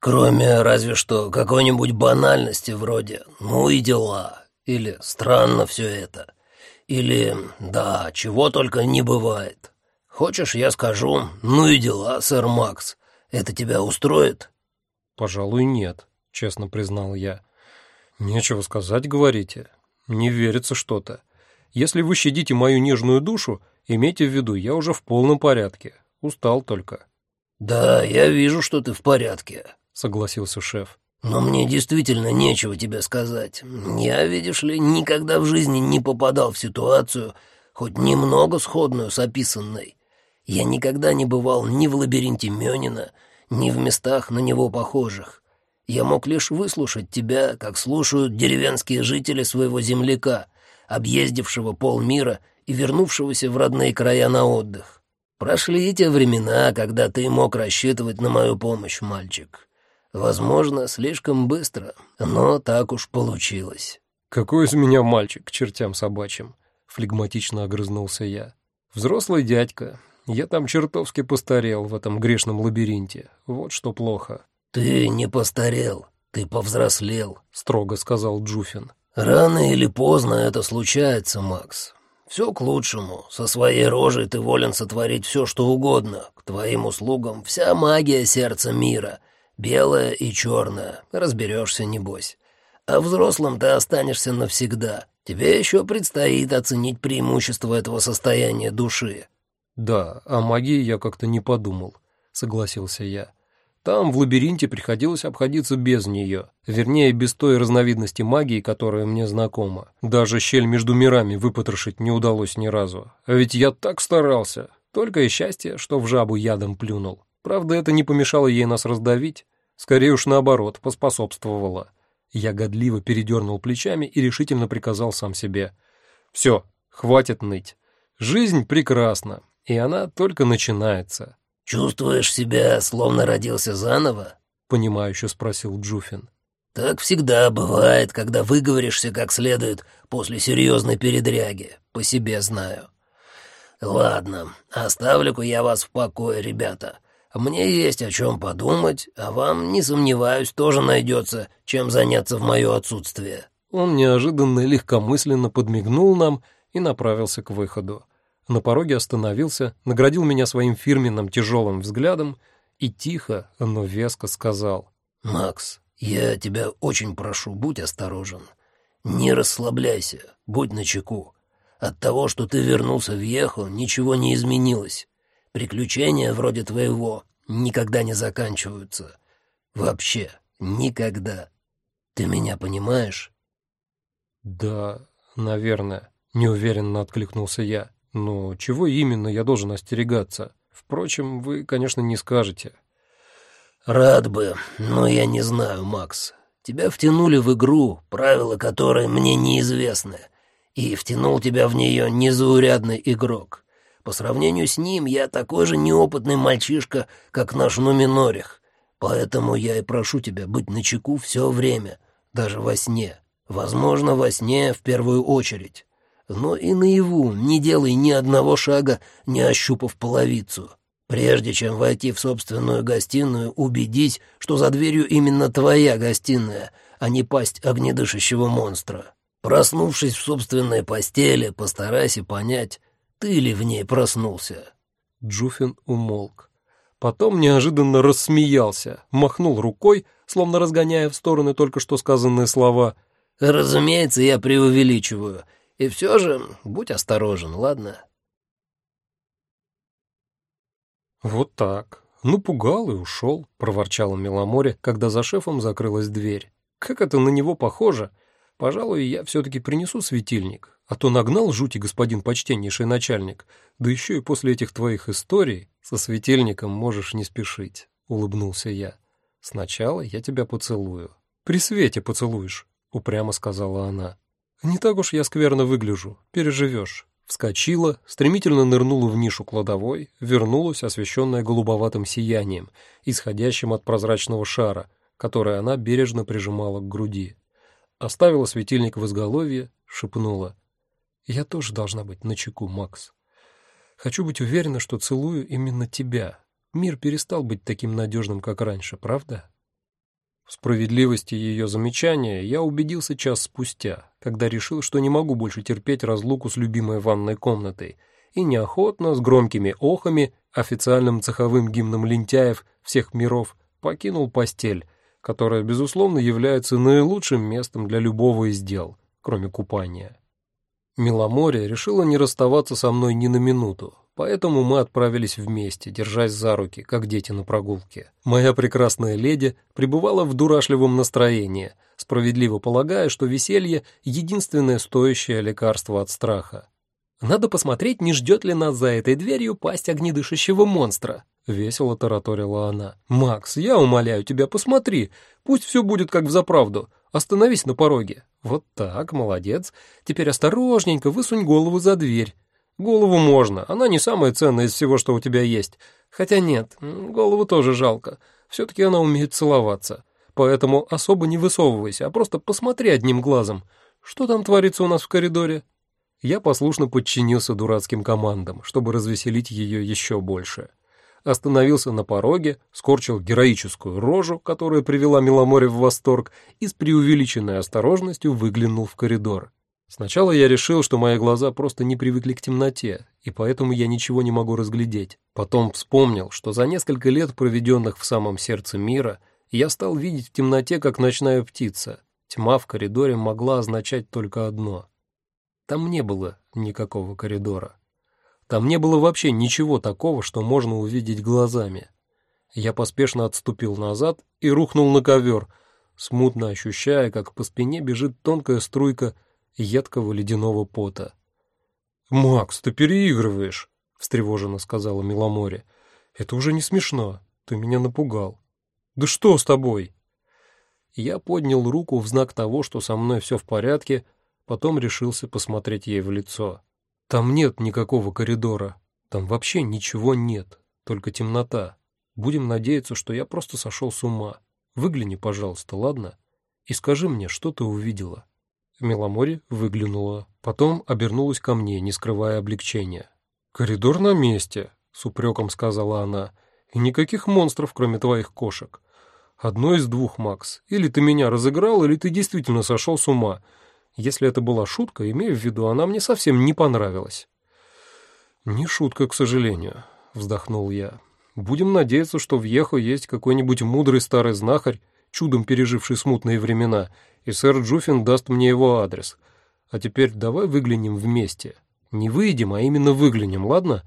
Кроме разве что какой-нибудь банальности вроде «ну и дела» или «странно все это» или «да, чего только не бывает». Хочешь, я скажу «ну и дела, сэр Макс». Это тебя устроит? Пожалуй, нет, честно признал я. Нечего сказать, говорите. Не верится что-то. Если вы щадите мою нежную душу, имейте в виду, я уже в полном порядке. Устал только. Да, я вижу, что ты в порядке, согласился шеф. Но мне действительно нечего тебе сказать. Я, видишь ли, никогда в жизни не попадал в ситуацию, хоть немного сходную с описанной. Я никогда не бывал ни в лабиринте Мёнина, ни в местах на него похожих. Я мог лишь выслушать тебя, как слушают деревенские жители своего земляка, объездившего полмира и вернувшегося в родные края на отдых. Прошли те времена, когда ты мог рассчитывать на мою помощь, мальчик. Возможно, слишком быстро, но так уж получилось. Какой из меня мальчик к чертям собачьим? Флегматично огрызнулся я. Взрослый дядька. Я там чертовски постарел в этом грешном лабиринте. Вот что плохо. Ты не постарел, ты повзрослел, строго сказал Джуфин. Рано или поздно это случается, Макс. Все к лучшему. Со своей рожей ты волен сотворить все, что угодно. К твоим услугам вся магия сердца мира, белая и черная. Разберешься, небось. А взрослым ты останешься навсегда. Тебе еще предстоит оценить преимущество этого состояния души. Да, о магии я как-то не подумал, согласился я. Там, в лабиринте, приходилось обходиться без нее, вернее, без той разновидности магии, которая мне знакома. Даже щель между мирами выпотрошить не удалось ни разу. А ведь я так старался. Только и счастье, что в жабу ядом плюнул. Правда, это не помешало ей нас раздавить. Скорее уж наоборот, поспособствовало. Я годливо передернул плечами и решительно приказал сам себе. «Все, хватит ныть. Жизнь прекрасна, и она только начинается». «Чувствуешь себя, словно родился заново?» — понимающе спросил Джуфин. «Так всегда бывает, когда выговоришься как следует после серьезной передряги, по себе знаю. Ладно, оставлю-ка я вас в покое, ребята. Мне есть о чем подумать, а вам, не сомневаюсь, тоже найдется, чем заняться в мое отсутствие». Он неожиданно легкомысленно подмигнул нам и направился к выходу на пороге остановился, наградил меня своим фирменным тяжелым взглядом и тихо, но веско сказал. «Макс, я тебя очень прошу, будь осторожен. Не расслабляйся, будь начеку. От того, что ты вернулся в Ехо, ничего не изменилось. Приключения вроде твоего никогда не заканчиваются. Вообще, никогда. Ты меня понимаешь?» «Да, наверное», — неуверенно откликнулся я. Но чего именно я должен остерегаться? Впрочем, вы, конечно, не скажете. Рад бы, но я не знаю, Макс. Тебя втянули в игру, правила которой мне неизвестны, и втянул тебя в нее незаурядный игрок. По сравнению с ним я такой же неопытный мальчишка, как наш Нуминорих. Поэтому я и прошу тебя быть начеку все время, даже во сне. Возможно, во сне в первую очередь но и наяву не делай ни одного шага, не ощупав половицу. Прежде чем войти в собственную гостиную, убедись, что за дверью именно твоя гостиная, а не пасть огнедышащего монстра. Проснувшись в собственной постели, постарайся понять, ты ли в ней проснулся». Джуфин умолк. Потом неожиданно рассмеялся, махнул рукой, словно разгоняя в стороны только что сказанные слова. «Разумеется, я преувеличиваю». И все же будь осторожен, ладно?» «Вот так. Ну, пугал и ушел», — проворчала Меломоре, когда за шефом закрылась дверь. «Как это на него похоже? Пожалуй, я все-таки принесу светильник, а то нагнал жути господин почтеннейший начальник, да еще и после этих твоих историй со светильником можешь не спешить», — улыбнулся я. «Сначала я тебя поцелую». «При свете поцелуешь», — упрямо сказала она. «Не так уж я скверно выгляжу, переживешь». Вскочила, стремительно нырнула в нишу кладовой, вернулась, освещенная голубоватым сиянием, исходящим от прозрачного шара, который она бережно прижимала к груди. Оставила светильник в изголовье, шепнула. «Я тоже должна быть начеку, Макс. Хочу быть уверена, что целую именно тебя. Мир перестал быть таким надежным, как раньше, правда?» В справедливости ее замечания я убедился час спустя, когда решил, что не могу больше терпеть разлуку с любимой ванной комнатой, и неохотно, с громкими охами, официальным цеховым гимном лентяев всех миров, покинул постель, которая, безусловно, является наилучшим местом для любого из дел, кроме купания. Миломорье решила не расставаться со мной ни на минуту, поэтому мы отправились вместе, держась за руки, как дети на прогулке. Моя прекрасная леди пребывала в дурашливом настроении, справедливо полагая, что веселье — единственное стоящее лекарство от страха. «Надо посмотреть, не ждет ли нас за этой дверью пасть огнедышащего монстра», — весело тараторила она. «Макс, я умоляю тебя, посмотри, пусть все будет как взаправду. Остановись на пороге. Вот так, молодец. Теперь осторожненько высунь голову за дверь. Голову можно, она не самая ценная из всего, что у тебя есть. Хотя нет, голову тоже жалко. Все-таки она умеет целоваться. Поэтому особо не высовывайся, а просто посмотри одним глазом. Что там творится у нас в коридоре?» Я послушно подчинился дурацким командам, чтобы развеселить ее еще больше. Остановился на пороге, скорчил героическую рожу, которая привела Миломоре в восторг, и с преувеличенной осторожностью выглянул в коридор. Сначала я решил, что мои глаза просто не привыкли к темноте, и поэтому я ничего не могу разглядеть. Потом вспомнил, что за несколько лет, проведенных в самом сердце мира, я стал видеть в темноте, как ночная птица. Тьма в коридоре могла означать только одно. Там не было никакого коридора. Там не было вообще ничего такого, что можно увидеть глазами. Я поспешно отступил назад и рухнул на ковер, смутно ощущая, как по спине бежит тонкая струйка едкого ледяного пота. «Макс, ты переигрываешь», — встревоженно сказала Миломоре. «Это уже не смешно. Ты меня напугал». «Да что с тобой?» Я поднял руку в знак того, что со мной все в порядке, потом решился посмотреть ей в лицо. «Там нет никакого коридора. Там вообще ничего нет, только темнота. Будем надеяться, что я просто сошел с ума. Выгляни, пожалуйста, ладно? И скажи мне, что ты увидела». Меломори выглянула, потом обернулась ко мне, не скрывая облегчения. «Коридор на месте», — с упреком сказала она, — «и никаких монстров, кроме твоих кошек. Одно из двух, Макс. Или ты меня разыграл, или ты действительно сошел с ума. Если это была шутка, имею в виду, она мне совсем не понравилась». «Не шутка, к сожалению», — вздохнул я. «Будем надеяться, что в Ехо есть какой-нибудь мудрый старый знахарь, чудом переживший смутные времена, и сэр Джуффин даст мне его адрес. А теперь давай выглянем вместе. Не выйдем, а именно выглянем, ладно?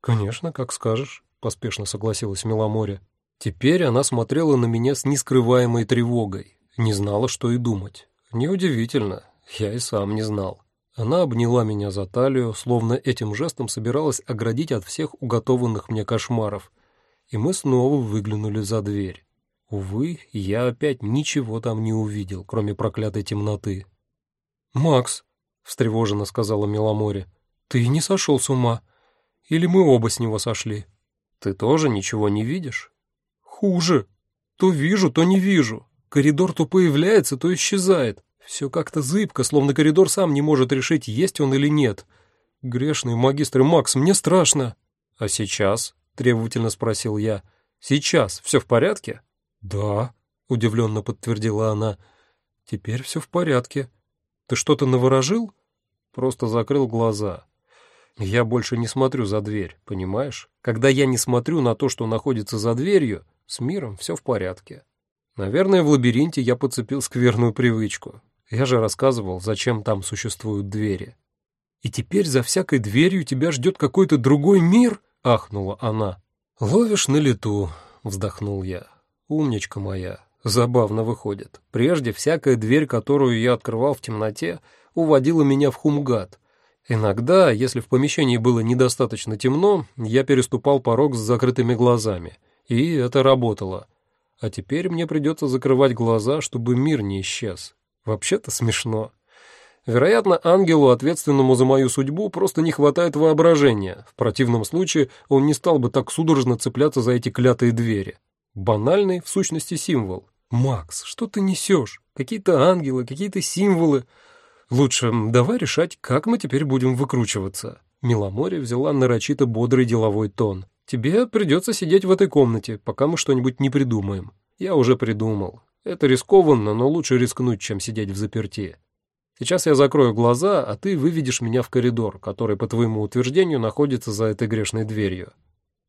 Конечно, как скажешь, поспешно согласилась Миломоре. Теперь она смотрела на меня с нескрываемой тревогой, не знала, что и думать. Неудивительно, я и сам не знал. Она обняла меня за талию, словно этим жестом собиралась оградить от всех уготованных мне кошмаров, и мы снова выглянули за дверь. Увы, я опять ничего там не увидел, кроме проклятой темноты. «Макс», — встревоженно сказала Меломоре, — «ты не сошел с ума? Или мы оба с него сошли?» «Ты тоже ничего не видишь?» «Хуже. То вижу, то не вижу. Коридор то появляется, то исчезает. Все как-то зыбко, словно коридор сам не может решить, есть он или нет. Грешный магистр Макс, мне страшно». «А сейчас?» — требовательно спросил я. «Сейчас все в порядке?» «Да», — удивленно подтвердила она. «Теперь все в порядке. Ты что-то наворожил?» Просто закрыл глаза. «Я больше не смотрю за дверь, понимаешь? Когда я не смотрю на то, что находится за дверью, с миром все в порядке. Наверное, в лабиринте я подцепил скверную привычку. Я же рассказывал, зачем там существуют двери. «И теперь за всякой дверью тебя ждет какой-то другой мир?» — ахнула она. «Ловишь на лету», — вздохнул я. Умничка моя. Забавно выходит. Прежде всякая дверь, которую я открывал в темноте, уводила меня в хумгат. Иногда, если в помещении было недостаточно темно, я переступал порог с закрытыми глазами. И это работало. А теперь мне придется закрывать глаза, чтобы мир не исчез. Вообще-то смешно. Вероятно, ангелу, ответственному за мою судьбу, просто не хватает воображения. В противном случае он не стал бы так судорожно цепляться за эти клятые двери. Банальный, в сущности, символ. «Макс, что ты несешь? Какие-то ангелы, какие-то символы. Лучше давай решать, как мы теперь будем выкручиваться». Миломоре взяла нарочито бодрый деловой тон. «Тебе придется сидеть в этой комнате, пока мы что-нибудь не придумаем». Я уже придумал. Это рискованно, но лучше рискнуть, чем сидеть в заперти. Сейчас я закрою глаза, а ты выведешь меня в коридор, который, по твоему утверждению, находится за этой грешной дверью».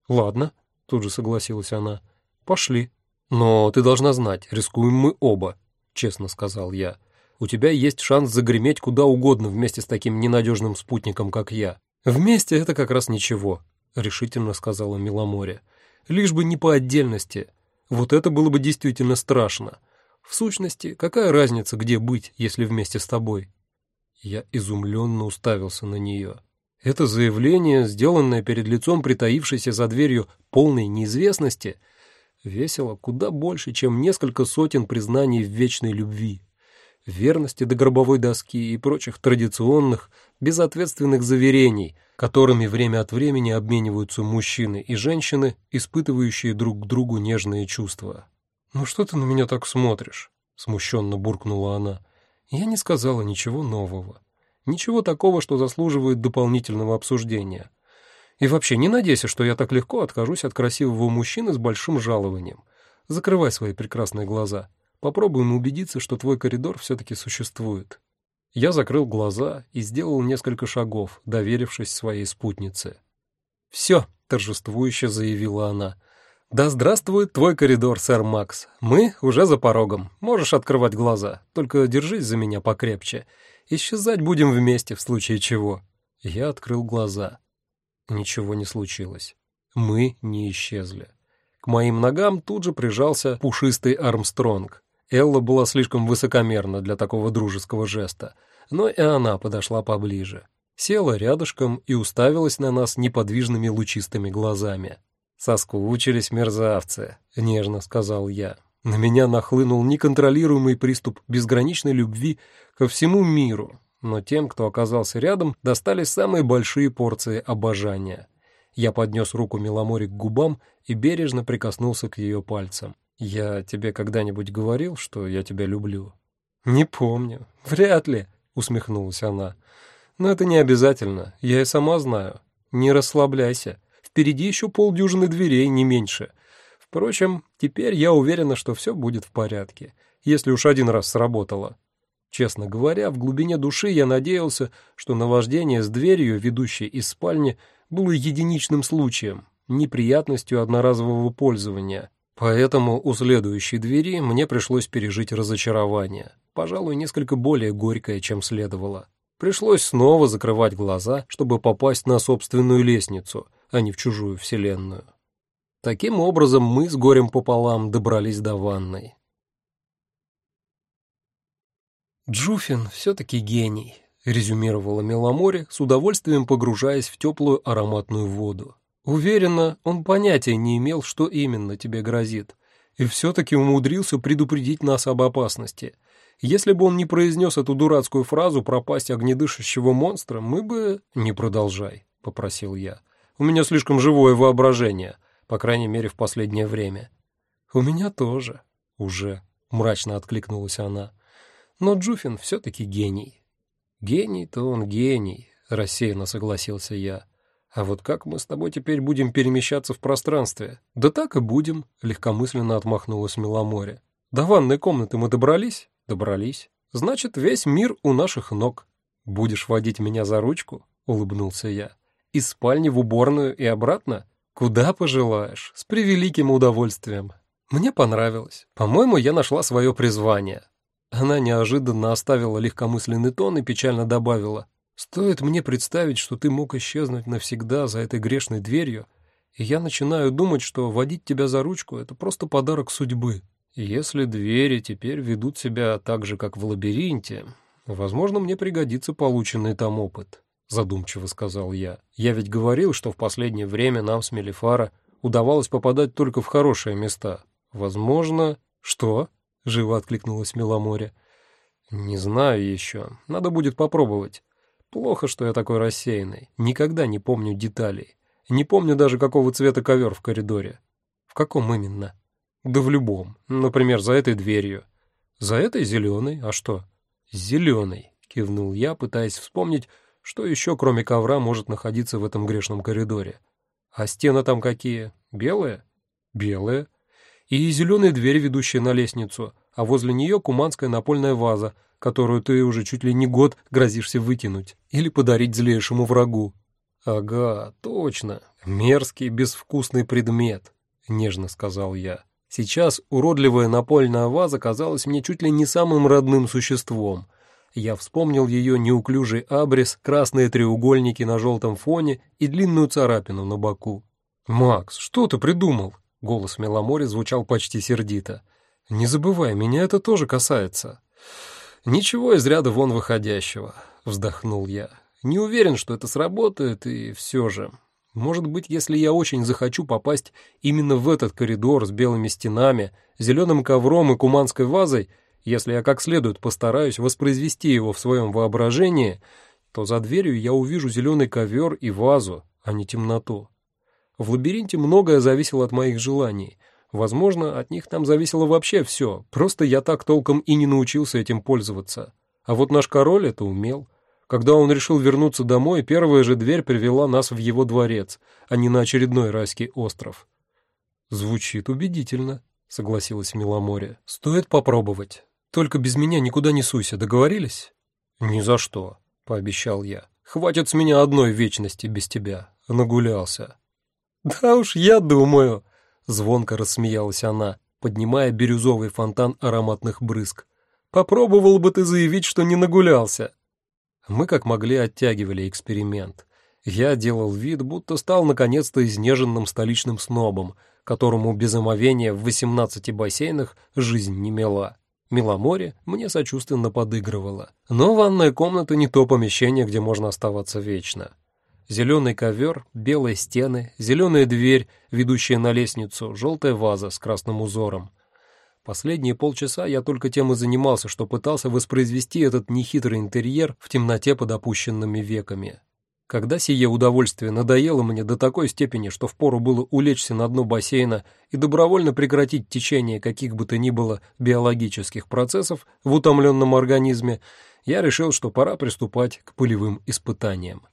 «Ладно», — тут же согласилась она. «Пошли». «Но ты должна знать, рискуем мы оба», — честно сказал я. «У тебя есть шанс загреметь куда угодно вместе с таким ненадежным спутником, как я». «Вместе это как раз ничего», — решительно сказала Миломоре. «Лишь бы не по отдельности. Вот это было бы действительно страшно. В сущности, какая разница, где быть, если вместе с тобой?» Я изумленно уставился на нее. Это заявление, сделанное перед лицом притаившейся за дверью полной неизвестности — Весело куда больше, чем несколько сотен признаний в вечной любви, верности до гробовой доски и прочих традиционных, безответственных заверений, которыми время от времени обмениваются мужчины и женщины, испытывающие друг к другу нежные чувства. «Ну что ты на меня так смотришь?» — смущенно буркнула она. «Я не сказала ничего нового. Ничего такого, что заслуживает дополнительного обсуждения. И вообще, не надейся, что я так легко откажусь от красивого мужчины с большим жалованием. Закрывай свои прекрасные глаза. Попробуем убедиться, что твой коридор все-таки существует». Я закрыл глаза и сделал несколько шагов, доверившись своей спутнице. «Все», — торжествующе заявила она. «Да здравствует твой коридор, сэр Макс. Мы уже за порогом. Можешь открывать глаза, только держись за меня покрепче. Исчезать будем вместе, в случае чего». Я открыл глаза. Ничего не случилось. Мы не исчезли. К моим ногам тут же прижался пушистый Армстронг. Элла была слишком высокомерна для такого дружеского жеста, но и она подошла поближе. Села рядышком и уставилась на нас неподвижными лучистыми глазами. «Соскучились мерзавцы», — нежно сказал я. На меня нахлынул неконтролируемый приступ безграничной любви ко всему миру, но тем, кто оказался рядом, достались самые большие порции обожания. Я поднес руку Миломори к губам и бережно прикоснулся к ее пальцам. «Я тебе когда-нибудь говорил, что я тебя люблю?» «Не помню. Вряд ли», — усмехнулась она. «Но это не обязательно. Я и сама знаю. Не расслабляйся. Впереди еще полдюжины дверей, не меньше. Впрочем, теперь я уверена, что все будет в порядке, если уж один раз сработало». Честно говоря, в глубине души я надеялся, что наваждение с дверью, ведущей из спальни, было единичным случаем, неприятностью одноразового пользования. Поэтому у следующей двери мне пришлось пережить разочарование, пожалуй, несколько более горькое, чем следовало. Пришлось снова закрывать глаза, чтобы попасть на собственную лестницу, а не в чужую вселенную. Таким образом, мы с горем пополам добрались до ванной. «Джуфин все-таки гений», — резюмировала Меломоре, с удовольствием погружаясь в теплую ароматную воду. «Уверена, он понятия не имел, что именно тебе грозит, и все-таки умудрился предупредить нас об опасности. Если бы он не произнес эту дурацкую фразу про пасть огнедышащего монстра, мы бы...» «Не продолжай», — попросил я. «У меня слишком живое воображение, по крайней мере, в последнее время». «У меня тоже. Уже», — мрачно откликнулась она. Но Джуфин все-таки гений. Гений-то он гений, рассеянно согласился я. А вот как мы с тобой теперь будем перемещаться в пространстве? Да так и будем, легкомысленно отмахнулась Миломоре. До ванной комнаты мы добрались? Добрались. Значит, весь мир у наших ног. Будешь водить меня за ручку? Улыбнулся я. Из спальни в уборную и обратно? Куда пожелаешь, с превеликим удовольствием. Мне понравилось. По-моему, я нашла свое призвание. Она неожиданно оставила легкомысленный тон и печально добавила. «Стоит мне представить, что ты мог исчезнуть навсегда за этой грешной дверью, и я начинаю думать, что водить тебя за ручку — это просто подарок судьбы. Если двери теперь ведут себя так же, как в лабиринте, возможно, мне пригодится полученный там опыт», — задумчиво сказал я. «Я ведь говорил, что в последнее время нам с Мелифара удавалось попадать только в хорошие места. Возможно...» «Что?» живо откликнулась Миломоре. Не знаю еще. Надо будет попробовать. Плохо, что я такой рассеянный. Никогда не помню деталей. Не помню даже, какого цвета ковер в коридоре. В каком именно? Да в любом. Например, за этой дверью. За этой зеленой. А что? Зеленой, кивнул я, пытаясь вспомнить, что еще, кроме ковра, может находиться в этом грешном коридоре. А стены там какие? Белые? Белые и зеленая дверь, ведущая на лестницу. а возле нее куманская напольная ваза, которую ты уже чуть ли не год грозишься выкинуть или подарить злейшему врагу. Ага, точно, мерзкий безвкусный предмет, нежно сказал я. Сейчас уродливая напольная ваза казалась мне чуть ли не самым родным существом. Я вспомнил ее неуклюжий абрис, красные треугольники на желтом фоне и длинную царапину на боку. «Макс, что ты придумал?» Голос Меломори звучал почти сердито. «Не забывай, меня это тоже касается». «Ничего из ряда вон выходящего», — вздохнул я. «Не уверен, что это сработает, и все же. Может быть, если я очень захочу попасть именно в этот коридор с белыми стенами, зеленым ковром и куманской вазой, если я как следует постараюсь воспроизвести его в своем воображении, то за дверью я увижу зеленый ковер и вазу, а не темноту. В лабиринте многое зависело от моих желаний. Возможно, от них там зависело вообще все, просто я так толком и не научился этим пользоваться. А вот наш король это умел. Когда он решил вернуться домой, первая же дверь привела нас в его дворец, а не на очередной райский остров. «Звучит убедительно», — согласилась Миломорье. «Стоит попробовать. Только без меня никуда не суйся, договорились?» «Ни за что», — пообещал я. «Хватит с меня одной вечности без тебя. Нагулялся». «Да уж, я думаю», — звонко рассмеялась она, поднимая бирюзовый фонтан ароматных брызг. «Попробовал бы ты заявить, что не нагулялся». Мы как могли оттягивали эксперимент. Я делал вид, будто стал наконец-то изнеженным столичным снобом, которому без омовения в 18 бассейнах жизнь не мела. Миломоре мне сочувственно подыгрывала. Но ванная комната не то помещение, где можно оставаться вечно. Зеленый ковер, белые стены, зеленая дверь, ведущая на лестницу, желтая ваза с красным узором. Последние полчаса я только тем и занимался, что пытался воспроизвести этот нехитрый интерьер в темноте под опущенными веками. Когда сие удовольствие надоело мне до такой степени, что впору было улечься на дно бассейна и добровольно прекратить течение каких бы то ни было биологических процессов в утомленном организме, я решил, что пора приступать к полевым испытаниям.